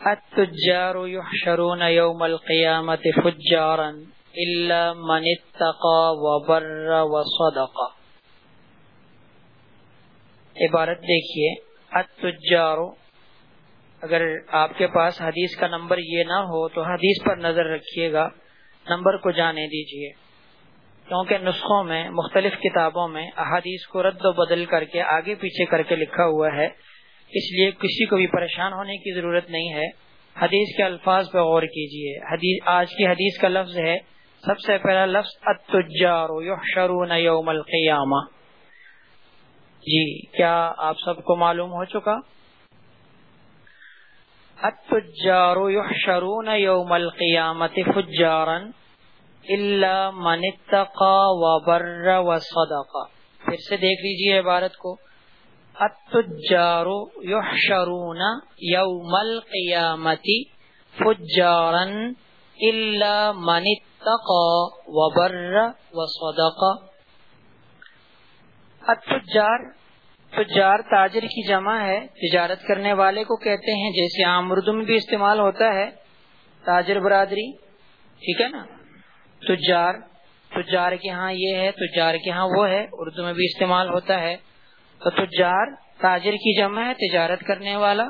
التجار يحشرون يوم القيامة فجارا إلا من اتقى وبر وصدق. عبارت دیکھیے، التجار، اگر آپ کے پاس حدیث کا نمبر یہ نہ ہو تو حدیث پر نظر رکھیے گا، نمبر کو جانے دیجیے۔ کیونکہ نسخوں میں، مختلف کتابوں میں احادیث کو رد و بدل کر کے آگے پیچھے کر کے لکھا ہوا ہے۔ اس لیے کسی کو بھی پریشان ہونے کی ضرورت نہیں ہے۔ حدیث کے الفاظ پہ غور کیجیے حدیث، آج کی حدیث کا لفظ ہے، سب سے پہلا لفظ اتجار یحشرون یوم القیامہ۔ جی کیا آپ سب کو معلوم ہو چکا؟ التجار يحشرون يوم القيامة فجارا إلا من اتقى وبر وصدق پھر سے دیکھ لیجیے عبارت کو۔ التجار يحشرون يوم القيامة فجارا إلا من اتقى وبر وصدق. التجار، تجار تاجر کی جمع ہے، تجارت کرنے والے کو کہتے ہیں جیسے عام اردو میں بھی استعمال ہوتا ہے، تاجر برادری، ٹھیک ہے نا؟ تجار تجار کے ہاں یہ ہے، تجار کے ہاں وہ ہے، اردو میں بھی استعمال ہوتا ہے۔ تو تجار تاجر کی جمع ہے، تجارت کرنے والا۔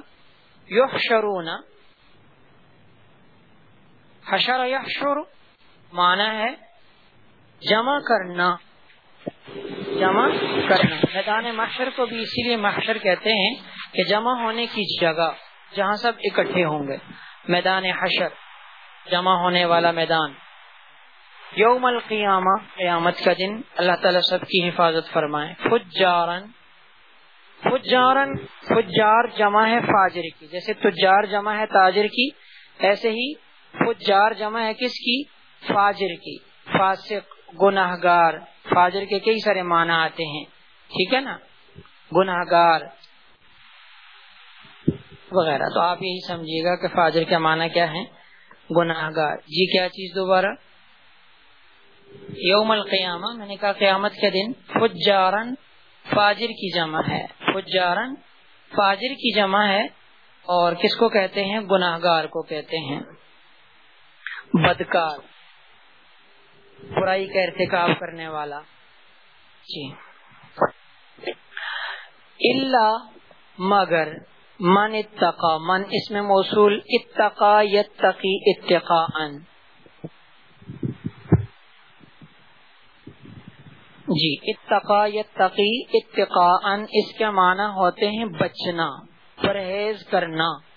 یو شرونا حشر یحشر مانا ہے جمع کرنا۔ جمع کرنا۔ میدان محشر کو بھی اسی لیے محشر کہتے ہیں کہ جمع ہونے کی جگہ جہاں سب اکٹھے ہوں گے۔ میدان حشر، جمع ہونے والا میدان۔ یوم القیامہ، قیامت کا دن۔ اللہ تعالی سب کی حفاظت فرمائے۔ فجارن۔ فجارن، فجار جمع ہے فاجر کی۔ جیسے تجار جمع ہے تاجر کی، ایسے ہی فجار جمع ہے کس کی؟ فاجر کی۔ فاسق گناہ گار فاجر کے کئی سارے معنی آتے ہیں۔ ٹھیک ہے نا؟ گناہ گار وغیرہ۔ تو آپ یہی سمجھیے گا کہ فاجر کا معنی کیا ہے گناہ گار جی کیا چیز دوبارہ؟ یوم القیامہ، میں نے کہا قیامت کے دن، فجارن، فاجر کی جمع ہے۔ فجارن فاجر کی جمع ہے اور کس کو کہتے ہیں؟ گناہ گار کو کہتے ہیں۔ بدکار، برائی کا ارتکاب کرنے والا۔ جی۔ اللہ مگر من اتقا، من اس میں موصول اتقا یتقی اتقا ان جی۔ اتقا یتقی اتقا ان اس کے معنی ہوتے ہیں بچنا، پرہیز کرنا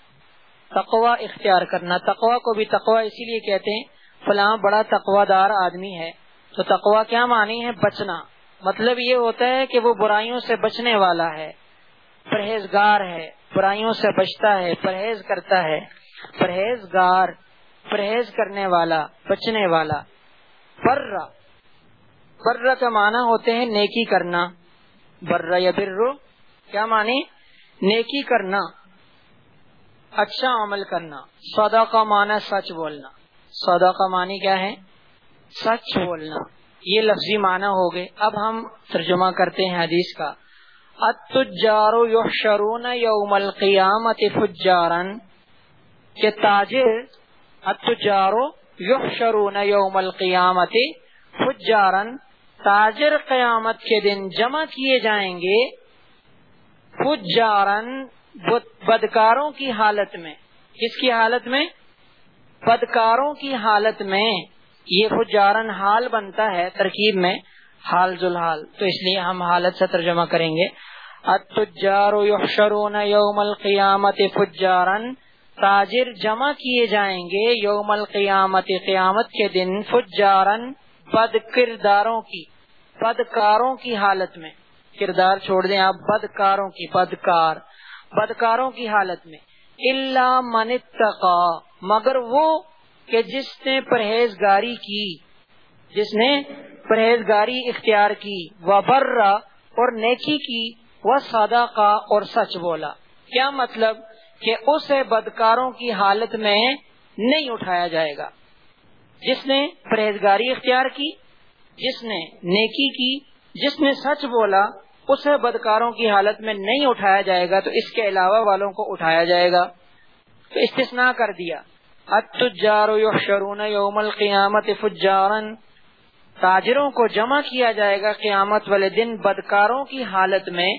تقوا اختیار کرنا۔ تقوا کو بھی تقوا اسی لیے کہتے ہیں، فلاں بڑا تقوا دار آدمی ہے، تو تقوا کیا معنی ہے؟ بچنا۔ مطلب یہ ہوتا ہے کہ وہ برائیوں سے بچنے والا ہے، پرہیزگار ہے، برائیوں سے بچتا ہے، پرہیز کرتا ہے۔ پرہیزگار، پرہیز کرنے والا، بچنے والا۔ برا برا کا معنی ہوتے ہیں نیکی کرنا۔ برا یا برو کیا معنی؟ نیکی کرنا اچھا عمل کرنا سودا کا معنی سچ بولنا۔ سودا کا معنی کیا ہے؟ سچ بولنا۔ یہ لفظی معنی ہو گئے۔ اب ہم ترجمہ کرتے ہیں حدیث کا۔ اتجارو یحشرون یوم القیامت فجارن، کہ تاجر اتجارو یحشرون یوم القیامت فجارن تاجر قیامت کے دن جمع کیے جائیں گے فجارن بدکاروں کی حالت میں۔ کس کی حالت میں؟ بدکاروں کی حالت میں۔ یہ فجارن حال بنتا ہے ترکیب میں، حال ذلحال تو اس لیے ہم حالت سے ترجمہ کریں گے۔ اتجار یحشرون یوم القیامت فجارن۔ تاجر جمع کیے جائیں گے یوم القیامت، قیامت کے دن فجارن بد کرداروں کی۔ بدکاروں کی حالت میں۔ کردار چھوڑ دیں آپ، بدکاروں کی، بدکار۔ بدکاروں کی حالت میں۔ اللہ من اتقا مگر وہ کہ جس نے پرہیزگاری کی، جس نے پرہیزگاری اختیار کی۔ وہ برا اور نیکی کی۔ وہ سادہ کا اور سچ بولا۔ کیا مطلب کہ اسے بدکاروں کی حالت میں نہیں اٹھایا جائے گا؟ جس نے پرہیزگاری اختیار کی جس نے نیکی کی، جس نے سچ بولا، اسے بدکاروں کی حالت میں نہیں اٹھایا جائے گا، تو اس کے علاوہ والوں کو اٹھایا جائے گا۔ تو استثناء کر دیا۔ یوم القیامت فجارن۔ تاجروں کو جمع کیا جائے گا قیامت والے دن بدکاروں کی حالت میں۔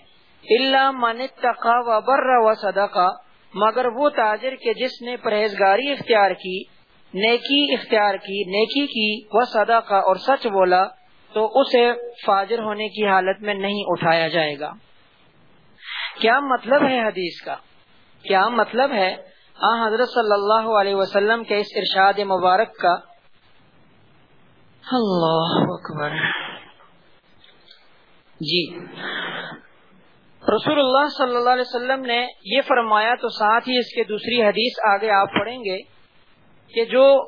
اللہ من تقا و بر و صدقہ مگر وہ تاجر کے جس نے پرہیزگاری اختیار کی نیکی اختیار کی، نیکی کی، وہ صدقہ اور سچ بولا تو اسے فاجر ہونے کی حالت میں نہیں اٹھایا جائے گا۔ کیا مطلب ہے حدیث کا؟ کیا مطلب ہے؟ آ، حضرت صلی اللہ علیہ وسلم کے اس ارشاد مبارک کا۔ اللہ اکبر۔ جی۔ رسول اللہ صلی اللہ علیہ وسلم نے یہ فرمایا تو ساتھ ہی اس کے دوسری حدیث آگے آپ پڑھیں گے۔ کہ جو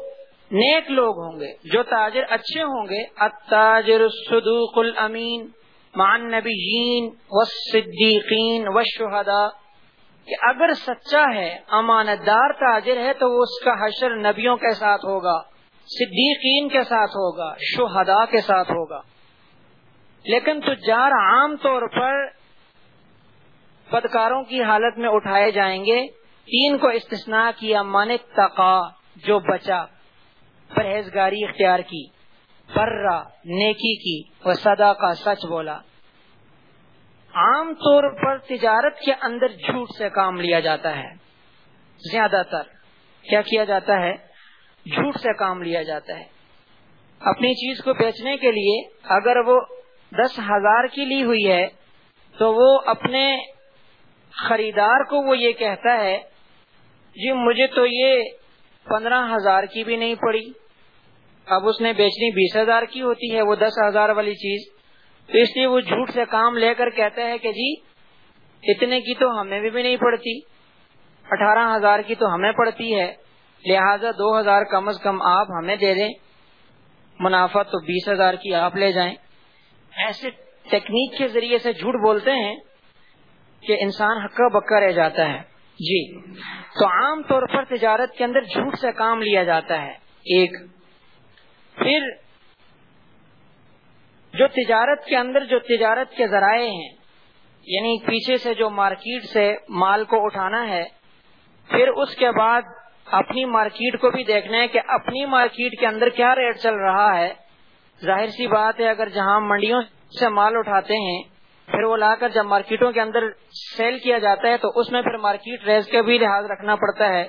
نیک لوگ ہوں گے، جو تاجر اچھے ہوں گے، التاجر الصدوق الامین مان نبیین والصدیقین والشہداء، کہ اگر سچا ہے امانت دار تاجر ہے، تو اس کا حشر نبیوں کے ساتھ ہوگا، صدیقین کے ساتھ ہوگا، شہداء کے ساتھ ہوگا۔ لیکن تجار عام طور پر بدکاروں کی حالت میں اٹھائے جائیں گے، تین کو استثناء کیا، من تقا جو بچا، پرہیزگاری اختیار کی برا نیکی کی وہ سدا کا سچ بولا۔ عام طور پر تجارت کے اندر جھوٹ سے کام لیا جاتا ہے۔ زیادہ تر کیا کیا جاتا ہے؟ جھوٹ سے کام لیا جاتا ہے۔ اپنی چیز کو بیچنے کے لیے اگر وہ دس ہزار کی لی ہوئی ہے، تو وہ اپنے خریدار کو وہ یہ کہتا ہے جی مجھے تو یہ پندرہ ہزار کی بھی نہیں پڑی۔ اب اس نے بیچنی بیس ہزار کی ہوتی ہے، وہ دس ہزار والی چیز۔ تو اس لیے وہ جھوٹ سے کام لے کر کہتا ہے کہ جی اتنے کی تو ہمیں بھی نہیں پڑتی۔ اٹھارہ ہزار کی تو ہمیں پڑتی ہے، لہذا دو ہزار کم از کم آپ ہمیں دے دیں۔ منافع تو بیس ہزار کی آپ لے جائیں۔ ایسے ٹیکنیک کے ذریعے سے جھوٹ بولتے ہیں کہ انسان ہکا بکا رہ جاتا ہے۔ جی۔ تو عام طور پر تجارت کے اندر جھوٹ سے کام لیا جاتا ہے۔ ایک۔ پھر جو تجارت کے اندر جو تجارت کے ذرائع ہیں یعنی پیچھے سے جو مارکیٹ سے مال کو اٹھانا ہے، پھر اس کے بعد اپنی مارکیٹ کو بھی دیکھنا ہے کہ اپنی مارکیٹ کے اندر کیا ریٹ چل رہا ہے۔ ظاہر سی بات ہے، اگر جہاں منڈیوں سے مال اٹھاتے ہیں پھر وہ لا کر جب مارکیٹوں کے اندر سیل کیا جاتا ہے تو اس میں پھر مارکیٹ ریز کا بھی لحاظ رکھنا پڑتا ہے۔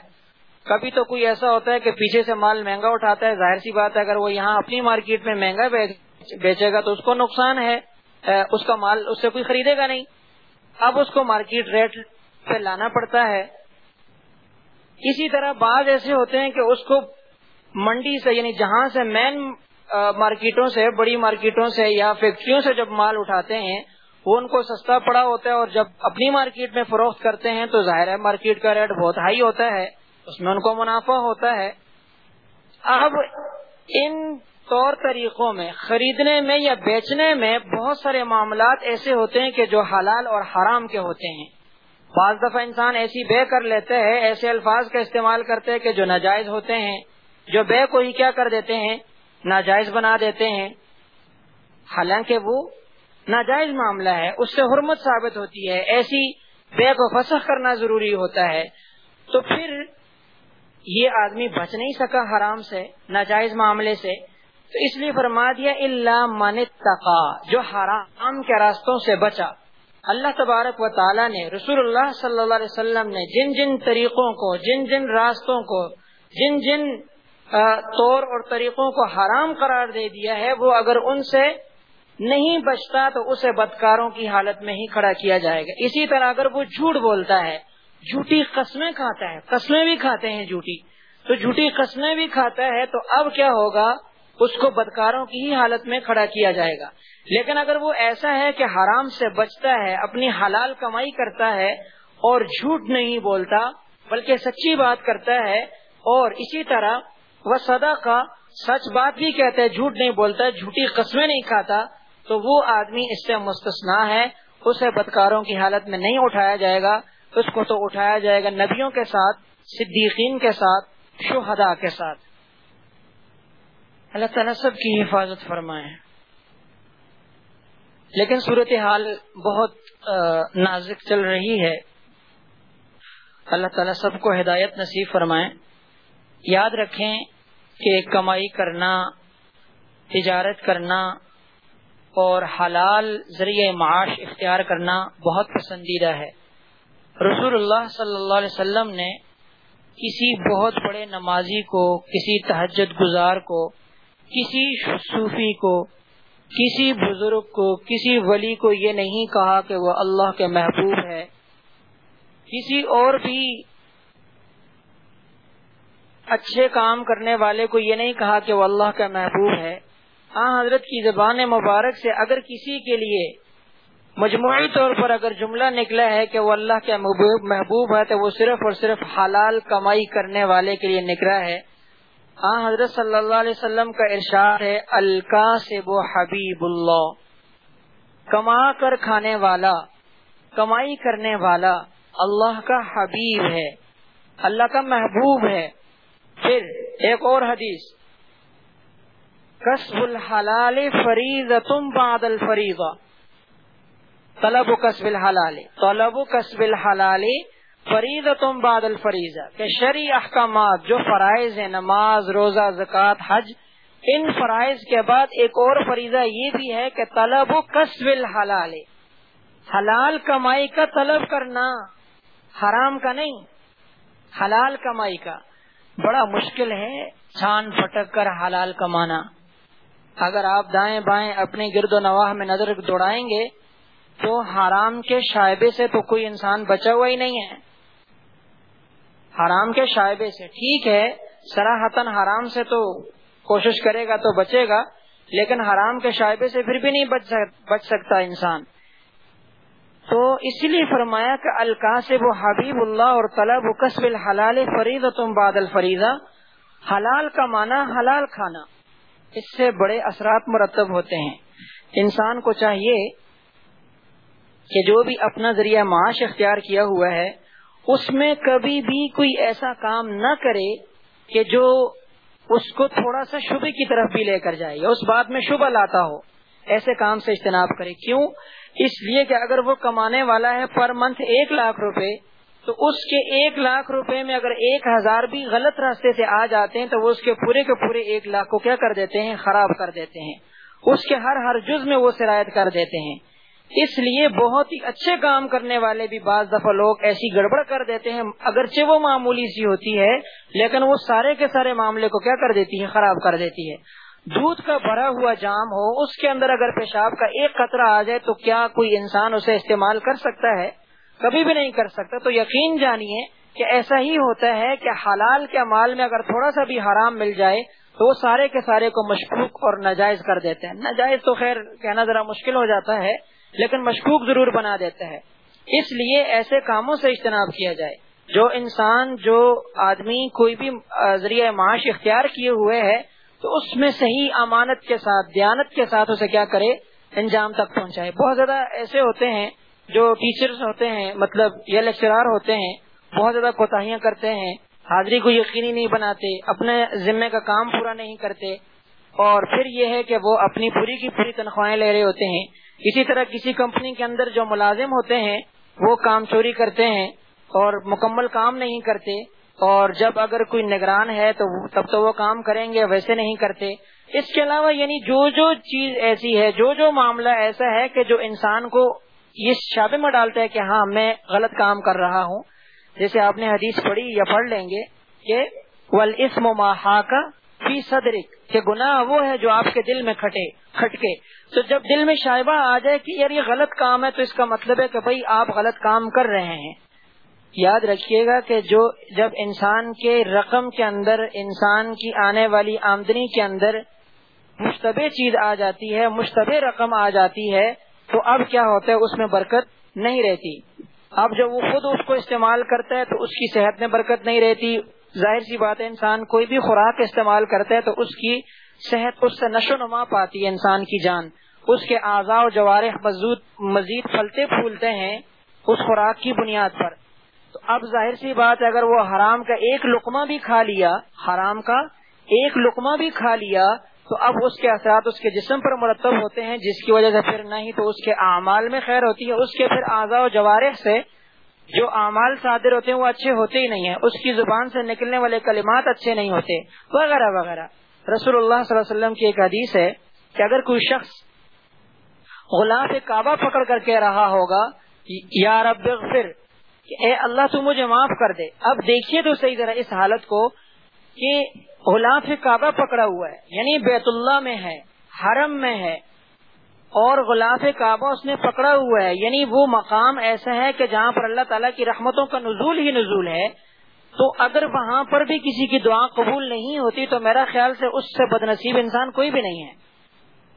کبھی تو کوئی ایسا ہوتا ہے کہ پیچھے سے مال مہنگا اٹھاتا ہے۔ ظاہر سی بات ہے، اگر وہ یہاں اپنی مارکیٹ میں مہنگا بیچے گا تو اس کو نقصان ہے۔ اس کا مال اس سے کوئی خریدے گا نہیں۔ اب اس کو مارکیٹ ریٹ پہ لانا پڑتا ہے۔ اسی طرح بعض ایسے ہوتے ہیں کہ اس کو منڈی سے یعنی جہاں سے مین مارکیٹوں سے، بڑی مارکیٹوں سے یا فیکٹریوں سے جب مال اٹھاتے ہیں وہ ان کو سستا پڑا ہوتا ہے اور جب اپنی مارکیٹ میں فروخت کرتے ہیں تو ظاہر ہے مارکیٹ کا ریٹ بہت ہائی ہوتا ہے، اس میں ان کو منافع ہوتا ہے۔ اب ان طور طریقوں میں، خریدنے میں یا بیچنے میں بہت سارے معاملات ایسے ہوتے ہیں کہ جو حلال اور حرام کے ہوتے ہیں۔ بعض دفعہ انسان ایسی بے کر لیتے ہیں، ایسے الفاظ کا استعمال کرتے ہیں کہ جو ناجائز ہوتے ہیں، جو بے کو ہی کیا کر دیتے ہیں، ناجائز بنا دیتے ہیں۔ حالانکہ وہ ناجائز معاملہ ہے، اس سے حرمت ثابت ہوتی ہے، ایسی بے کو فسخ کرنا ضروری ہوتا ہے۔ تو پھر یہ آدمی بچ نہیں سکا حرام سے، ناجائز معاملے سے۔ تو اس لیے فرما دیا اللہ من تقا جو حرام کے راستوں سے بچا۔ اللہ تبارک و تعالیٰ نے، رسول اللہ صلی اللہ علیہ وسلم نے جن جن طریقوں کو، جن جن راستوں کو، جن جن طور اور طریقوں کو حرام قرار دے دیا ہے، وہ اگر ان سے نہیں بچتا تو اسے بدکاروں کی حالت میں ہی کھڑا کیا جائے گا۔ اسی طرح اگر وہ جھوٹ بولتا ہے، جھوٹی قسمیں کھاتا ہے، قسمیں بھی کھاتے ہیں جھوٹی۔ تو جھوٹی قسمیں بھی کھاتا ہے تو اب کیا ہوگا؟ اس کو بدکاروں کی ہی حالت میں کھڑا کیا جائے گا۔ لیکن اگر وہ ایسا ہے کہ حرام سے بچتا ہے، اپنی حلال کمائی کرتا ہے اور جھوٹ نہیں بولتا، بلکہ سچی بات کرتا ہے اور اسی طرح وہ سدا کا سچ بات بھی کہتا ہے، جھوٹ نہیں بولتا، جھوٹی قسمیں نہیں کھاتا تو وہ آدمی اس سے مستثنا ہے، اسے بدکاروں کی حالت میں نہیں اٹھایا جائے گا، اس کو تو اٹھایا جائے گا نبیوں کے ساتھ، صدیقین کے ساتھ شہدا کے ساتھ۔ اللہ تعالیٰ سب کی حفاظت فرمائے۔ لیکن صورت حال بہت نازک چل رہی ہے۔ اللہ تعالیٰ سب کو ہدایت نصیب فرمائے۔ یاد رکھیں کہ کمائی کرنا، تجارت کرنا اور حلال ذریعہ معاش اختیار کرنا بہت پسندیدہ ہے۔ رسول اللہ صلی اللہ علیہ وسلم نے کسی بہت بڑے نمازی کو، کسی تہجد گزار کو، کسی صوفی کو، کسی بزرگ کو، کسی ولی کو یہ نہیں کہا کہ وہ اللہ کے محبوب ہے۔ کسی اور بھی اچھے کام کرنے والے کو یہ نہیں کہا کہ وہ اللہ کا محبوب ہے۔ ہاں حضرت کی زبان مبارک سے اگر کسی کے لیے مجموعی طور پر اگر جملہ نکلا ہے کہ وہ اللہ کے محبوب ہے، تو وہ صرف اور صرف حلال کمائی کرنے والے کے لیے نکلا ہے۔ ہاں حضرت صلی اللہ علیہ وسلم کا ارشاد ہے الکا سے وہ حبیب اللہ۔ کما کر کھانے والا، کمائی کرنے والا اللہ کا حبیب ہے، اللہ کا محبوب ہے۔ پھر ایک اور حدیث۔ کسب الحلال فریض تم بادل فریضہ طلب و قصب الحلال۔ طلب و قصب الحلال فرید تم بعد الفریضہ۔ کہ شرع احکامات جو فرائض ہیں نماز، روزہ، زکوٰۃ، حج، ان فرائض کے بعد ایک اور فریضہ یہ بھی ہے کہ طلب و قصب الحلال۔ حلال کمائی کا طلب کرنا حرام کا نہیں، حلال کمائی کا۔ بڑا مشکل ہے، چھان پھٹک کر حلال کمانا۔ اگر آپ دائیں بائیں اپنے گرد و نواح میں نظر دوڑائیں گے، تو حرام کے شائبے سے تو کوئی انسان بچا ہوا ہی نہیں ہے۔ حرام کے شائبے سے ٹھیک ہے سراہتن حرام سے تو کوشش کرے گا تو بچے گا، لیکن حرام کے شائبے سے پھر بھی نہیں بچ سکتا انسان۔ تو اسی لیے فرمایا کہ الکا سے وہ حبیب اللہ اور طلب و قصب الحلال فرید تم بادل فریضہ حلال کا معنی حلال کھانا۔ اس سے بڑے اثرات مرتب ہوتے ہیں۔ انسان کو چاہیے کہ جو بھی اپنا ذریعہ معاش اختیار کیا ہوا ہے، اس میں کبھی بھی کوئی ایسا کام نہ کرے کہ جو اس کو تھوڑا سا شبہ کی طرف بھی لے کر جائے یا اس بات میں شبہ لاتا ہو۔ ایسے کام سے اجتناب کرے۔ کیوں؟ اس لیے کہ اگر وہ کمانے والا ہے پر منتھ ایک لاکھ روپے تو اس کے ایک لاکھ روپے میں اگر ایک ہزار بھی غلط راستے سے آ جاتے ہیں تو وہ اس کے پورے کے پورے ایک لاکھ کو کیا کر دیتے ہیں؟ خراب کر دیتے ہیں۔ اس کے ہر ہر جز میں وہ شرائط کر دیتے ہیں۔ اس لیے بہت ہی اچھے کام کرنے والے بھی بعض دفعہ لوگ ایسی گڑبڑ کر دیتے ہیں۔ اگرچہ وہ معمولی سی ہوتی ہے، لیکن وہ سارے کے سارے معاملے کو کیا کر دیتی ہے خراب کر دیتی ہے۔ دودھ کا بھرا ہوا جام ہو، اس کے اندر اگر پیشاب کا ایک قطرہ آ جائے تو کیا کوئی انسان اسے استعمال کر سکتا ہے؟ کبھی بھی نہیں کر سکتا۔ تو یقین جانیے کہ ایسا ہی ہوتا ہے کہ حلال کے مال میں اگر تھوڑا سا بھی حرام مل جائے تو وہ سارے کے سارے کو مشکوک اور ناجائز کر دیتے ہیں۔ ناجائز تو خیر کہنا ذرا مشکل ہو جاتا ہے، لیکن مشکوک ضرور بنا دیتا ہے اس لیے ایسے کاموں سے اجتناب کیا جائے۔ جو انسان، جو آدمی کوئی بھی ذریعہ معاش اختیار کیے ہوئے ہے، تو اس میں صحیح امانت کے ساتھ، دیانت کے ساتھ اسے کیا کرے، انجام تک پہنچائے۔ بہت زیادہ ایسے ہوتے ہیں جو ٹیچرز ہوتے ہیں مطلب یا لیکچرار ہوتے ہیں، بہت زیادہ کوتاہیاں کرتے ہیں، حاضری کو یقینی نہیں بناتے، اپنے ذمے کا کام پورا نہیں کرتے۔ اور پھر یہ ہے کہ وہ اپنی پوری کی پوری تنخواہیں لے رہے ہوتے ہیں۔ اسی طرح کسی کمپنی کے اندر جو ملازم ہوتے ہیں، وہ کام چوری کرتے ہیں اور مکمل کام نہیں کرتے۔ اور جب اگر کوئی نگران ہے تو تب تو وہ کام کریں گے، ویسے نہیں کرتے۔ اس کے علاوہ یعنی جو جو چیز ایسی ہے، جو جو معاملہ ایسا ہے کہ جو انسان کو یہ شابے میں ڈالتا ہے کہ ہاں میں غلط کام کر رہا ہوں۔ جیسے آپ نے حدیث پڑھی یا پڑھ لیں گے کہ ول اسم کا فی صدرک کہ گناہ وہ ہے جو آپ کے دل میں کھٹے، کھٹکے۔ تو جب دل میں شائبہ آ جائے کہ یار یہ غلط کام ہے، تو اس کا مطلب ہے کہ بھائی آپ غلط کام کر رہے ہیں۔ یاد رکھیے گا کہ جو جب انسان کے رقم کے اندر، انسان کی آنے والی آمدنی کے اندر مشتبہ چیز آ جاتی ہے، مشتبہ رقم آ جاتی ہے تو اب کیا ہوتا ہے؟ اس میں برکت نہیں رہتی۔ اب جب وہ خود اس کو استعمال کرتا ہے تو اس کی صحت میں برکت نہیں رہتی۔ ظاہر سی بات ہے، انسان کوئی بھی خوراک استعمال کرتا ہے تو اس کی صحت اس سے نشو نما پاتی ہے، انسان کی جان۔ اس کے اعضاء و جوارح مزید پھلتے پھولتے ہیں اس خوراک کی بنیاد پر۔ تو اب ظاہر سی بات اگر وہ حرام کا ایک لقمہ بھی کھا لیا، حرام کا ایک لقمہ بھی کھا لیا تو اب اس کے اثرات اس کے جسم پر مرتب ہوتے ہیں، جس کی وجہ سے پھر نہیں تو اس کے اعمال میں خیر ہوتی ہے۔ اس کے پھر اعضاء و جوارح سے جو اعمال صادر ہوتے ہیں وہ اچھے ہوتے ہی نہیں ہیں۔ اس کی زبان سے نکلنے والے کلمات اچھے نہیں ہوتے۔ وغیرہ وغیرہ۔ رسول اللہ صلی اللہ علیہ وسلم کی ایک حدیث ہے کہ اگر کوئی شخص غلاف کعبہ پکڑ کر کہہ رہا ہوگا، یا رب اغفر، کہ اے اللہ تو مجھے معاف کر دے۔ اب دیکھیے تو صحیح ذرا اس حالت کو۔ کہ غلاف کعبہ پکڑا ہوا ہے یعنی بیت اللہ میں ہے، حرم میں ہے، اور غلاف کعبہ اس نے پکڑا ہوا ہے یعنی وہ مقام ایسا ہے کہ جہاں پر اللہ تعالیٰ کی رحمتوں کا نزول ہی نزول ہے، تو اگر وہاں پر بھی کسی کی دعا قبول نہیں ہوتی تو میرا خیال سے اس سے بد نصیب انسان کوئی بھی نہیں ہے۔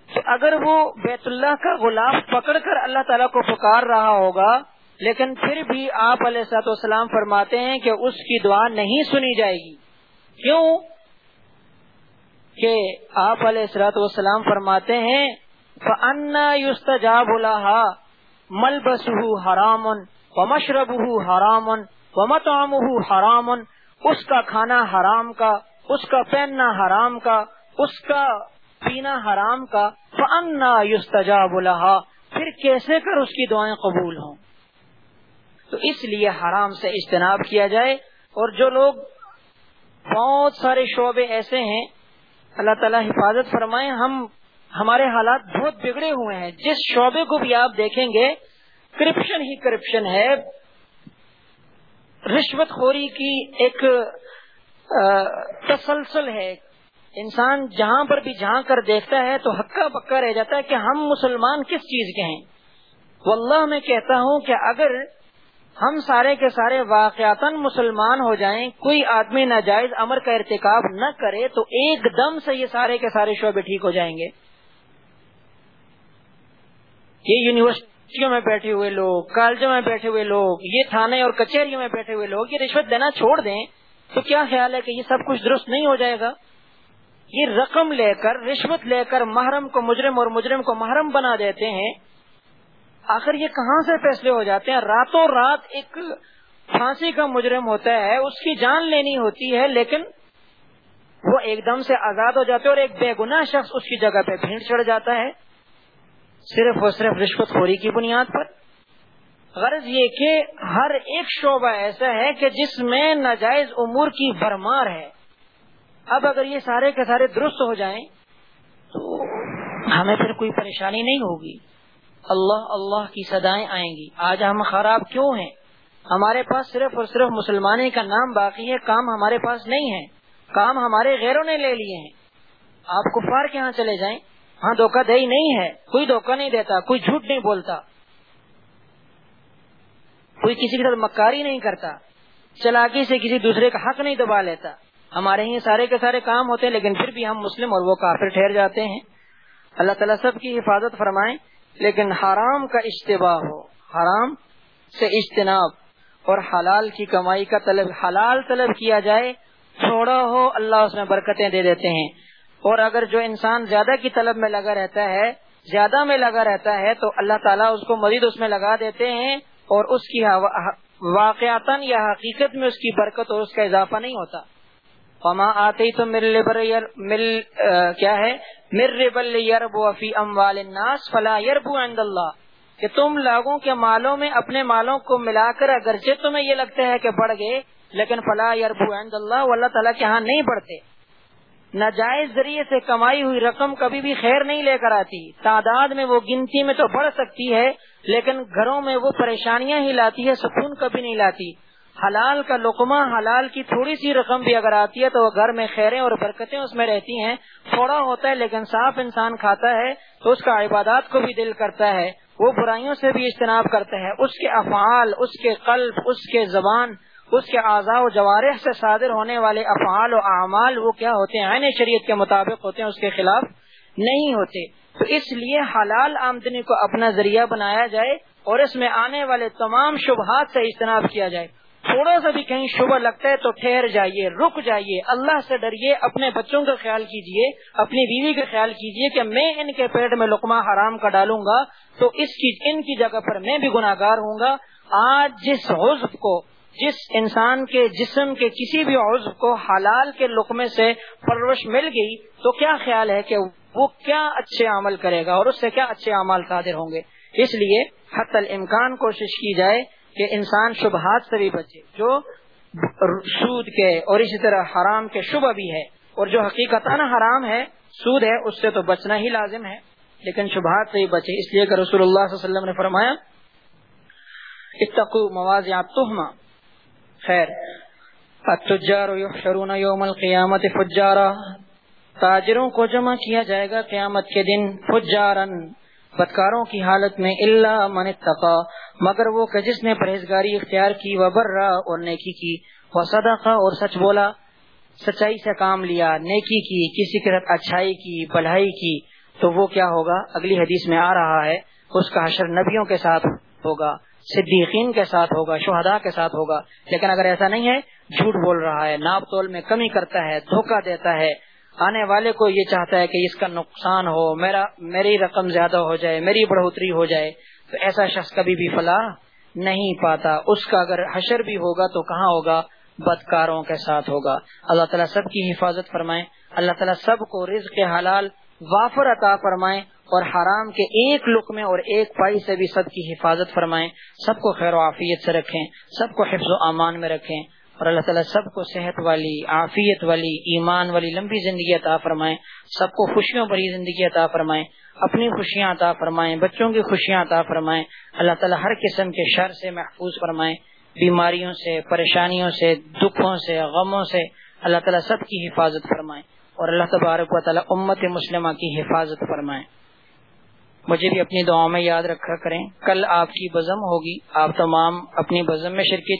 تو اگر وہ بیت اللہ کا غلاف پکڑ کر اللہ تعالیٰ کو پکار رہا ہوگا، لیکن پھر بھی آپ علیہ سات وسلام فرماتے ہیں کہ اس کی دعا نہیں سنی جائے گی۔ کیوں کہ آپ علیہ السلاط وسلام فرماتے ہیں يُسْتَجَابُ لَهَا مَلْبَسُهُ حَرَامٌ وَمَشْرَبُهُ حَرَامٌ وَمَطْعَمُهُ حَرَامٌ، اس کا کھانا حرام کا، اس کا پہننا حرام کا، اس کا پینا حرام کا، فَأَنَّا يُسْتَجَابُ لَهَا، پھر کیسے کر اس کی دعائیں قبول ہوں؟ تو اس لیے حرام سے اجتناب کیا جائے اور جو لوگ بہت سارے شعبے ایسے ہیں، اللہ تعالیٰ حفاظت فرمائے، ہم ہمارے حالات بہت بگڑے ہوئے ہیں۔ جس شعبے کو بھی آپ دیکھیں گے، کرپشن ہی کرپشن ہے۔ رشوت خوری کی ایک تسلسل ہے۔ انسان جہاں پر بھی جہاں کر دیکھتا ہے تو ہکا پکا رہ جاتا ہے کہ ہم مسلمان کس چیز کے ہیں۔ واللہ میں کہتا ہوں کہ اگر ہم سارے کے سارے واقعات مسلمان ہو جائیں، کوئی آدمی ناجائز امر کا ارتکاب نہ کرے تو ایک دم سے یہ سارے کے سارے شعبے ٹھیک ہو جائیں گے۔ یہ یونیورسٹیوں میں بیٹھے ہوئے لوگ، کالجوں میں بیٹھے ہوئے لوگ، یہ تھانے اور کچہریوں میں بیٹھے ہوئے لوگ، یہ رشوت دینا چھوڑ دیں تو کیا خیال ہے کہ یہ سب کچھ درست نہیں ہو جائے گا؟ یہ رقم لے کر، رشوت لے کر محرم کو مجرم اور مجرم کو محرم بنا دیتے ہیں آخر یہ کہاں سے فیصلے ہو جاتے ہیں؟ راتوں رات ایک پھانسی کا مجرم ہوتا ہے، اس کی جان لینی ہوتی ہے، لیکن وہ ایک دم سے آزاد ہو جاتے اور ایک بے گنا شخص اس کی جگہ پہ بھیڑ چڑھ جاتا ہے، صرف اور صرف رشوت خوری کی بنیاد پر۔ غرض یہ کہ ہر ایک شعبہ ایسا ہے کہ جس میں ناجائز امور کی بھرمار ہے۔ اب اگر یہ سارے کے سارے درست ہو جائیں تو ہمیں پھر کوئی پریشانی نہیں ہوگی۔ اللہ اللہ کی صدائیں آئیں گی۔ آج ہم خراب کیوں ہیں؟ ہمارے پاس صرف اور صرف مسلمانی کا نام باقی ہے، کام ہمارے پاس نہیں ہے۔ کام ہمارے غیروں نے لے لیے ہیں۔ آپ کفار کے ہاں چلے جائیں۔ ہاں دھوکہ دہی نہیں ہے۔ کوئی دھوکہ نہیں دیتا، کوئی جھوٹ نہیں بولتا۔ کوئی کسی کی طرف مکاری نہیں کرتا۔ چلاکی سے کسی دوسرے کا حق نہیں دبا لیتا۔ ہمارے ہی سارے کے سارے کام ہوتے ہیں، لیکن پھر بھی ہم مسلم اور وہ کافر ٹھہر جاتے ہیں۔ اللہ تعالیٰ سب کی حفاظت فرمائیں۔ لیکن حرام کا اجتباع ہو، حرام سے اجتناب اور حلال کی کمائی کا طلب، حلال طلب کیا جائے تھوڑا ہو، اللہ اس میں برکتیں دے دیتے ہیں۔ اور اگر جو انسان زیادہ کی طلب میں لگا رہتا ہے، زیادہ میں لگا رہتا ہے، تو اللہ تعالیٰ اس کو مزید اس میں لگا دیتے ہیں اور اس کی واقعات یا حقیقت میں اس کی برکت اور اس کا اضافہ نہیں ہوتا۔ فما آتے تو مل مل کیا ہے؟ مر ربل یربو فی اموال الناس فلا یربو عند اللہ۔ کہ تم لوگوں کے مالوں میں اپنے مالوں کو ملا کر اگرچہ تمہیں یہ لگتا ہے کہ بڑھ گئے، لیکن فلا یربو عند اللہ وہ اللہ تعالیٰ کے ہاں نہیں بڑھتے۔ ناجائز ذریعے سے کمائی ہوئی رقم کبھی بھی خیر نہیں لے کر آتی۔ تعداد میں وہ گنتی میں تو بڑھ سکتی ہے، لیکن گھروں میں وہ پریشانیاں ہی لاتی ہے، سکون کبھی نہیں لاتی۔ حلال کا لقمہ حلال کی تھوڑی سی رقم بھی اگر آتی ہے تو وہ گھر میں خیریں اور برکتیں اس میں رہتی ہیں۔ تھوڑا ہوتا ہے لیکن صاف انسان کھاتا ہے تو اس کا عبادات کو بھی دل کرتا ہے۔ وہ برائیوں سے بھی اجتناب کرتا ہے۔ اس کے افعال، اس کے قلب، اس کے زبان، اس کے اعضاء و جوارح سے صادر ہونے والے افعال و اعمال وہ کیا ہوتے ہیں؟ عین شریعت کے مطابق ہوتے ہیں، اس کے خلاف نہیں ہوتے۔ تو اس لیے حلال آمدنی کو اپنا ذریعہ بنایا جائے اور اس میں آنے والے تمام شبہات سے اجتناب کیا جائے۔ تھوڑا سا بھی کہیں شبہ لگتا ہے تو ٹھہر جائیے، رک جائیے۔ اللہ سے ڈریے، اپنے بچوں کا خیال کیجیے، اپنی بیوی کا خیال کیجیے کہ میں ان کے پیٹ میں لقمہ حرام کا ڈالوں گا تو اس کی، ان کی جگہ پر میں بھی گناگار ہوں گا۔ آج جس حزب کو، جس انسان کے جسم کے کسی بھی عزب کو حلال کے لقمے سے پرورش مل گئی تو کیا خیال ہے کہ وہ کیا اچھے عمل کرے گا اور اس سے کیا اچھے اعمال قادر ہوں گے؟ اس لیے حت الامکان کوشش کی جائے کہ انسان شبہات سے بھی بچے۔ جو سود کے اور اسی طرح حرام کے شبہ بھی ہے، اور جو حقیقت حرام ہے، سود ہے، اس سے تو بچنا ہی لازم ہے۔ لیکن شبہات سے ہی بچے۔ اس لیے کہ رسول اللہ صلی اللہ علیہ وسلم نے فرمایا اتقو موازیات تہما خیر۔ التجار یحشرون یوم القیامت فجارا۔ تاجروں کو جمع کیا جائے گا قیامت کے دن فجارن بدکاروں کی حالت میں اللہ من اتقا، مگر وہ کہ جس نے پرہیزگاری اختیار کی وبرا اور نیکی کی، وہ صدقہ اور سچ بولا، سچائی سے کام لیا، نیکی کی، کسی کے ساتھ اچھائی کی بلائی کی، تو وہ کیا ہوگا؟ اگلی حدیث میں آ رہا ہے، اس کا حشر نبیوں کے ساتھ ہوگا، صدیقین کے ساتھ ہوگا، شہداء کے ساتھ ہوگا، لیکن اگر ایسا نہیں ہے، جھوٹ بول رہا ہے، ناپ تول میں کمی کرتا ہے، دھوکہ دیتا ہے آنے والے کو یہ چاہتا ہے کہ اس کا نقصان ہو، میرا، میری رقم زیادہ ہو جائے، میری بڑھوتری ہو جائے، تو ایسا شخص کبھی بھی فلاح نہیں پاتا۔ اس کا اگر حشر بھی ہوگا تو کہاں ہوگا؟ بدکاروں کے ساتھ ہوگا۔ اللہ تعالیٰ سب کی حفاظت فرمائے۔ اللہ تعالیٰ سب کو رزق کے حلال وافر عطا فرمائے اور حرام کے ایک لک میں اور ایک پائی سے بھی سب کی حفاظت فرمائے۔ سب کو خیر و عافیت سے رکھیں، سب کو حفظ و امان میں رکھیں۔ اور اللہ تعالیٰ سب کو صحت والی، عافیت والی، ایمان والی لمبی زندگی عطا فرمائے۔ سب کو خوشیوں بھری زندگی عطا فرمائے۔ اپنی خوشیاں عطا فرمائیں بچوں کی خوشیاں عطا فرمائیں اللہ تعالیٰ ہر قسم کے شر سے محفوظ فرمائیں بیماریوں سے، پریشانیوں سے، دکھوں سے، غموں سے اللہ تعالیٰ سب کی حفاظت فرمائیں اور اللہ تبارک و تعالیٰ امت مسلمہ کی حفاظت فرمائیں مجھے بھی اپنی دعاؤں میں یاد رکھا کریں، کل آپ کی بزم ہوگی۔ آپ تمام اپنی بزم میں شرکت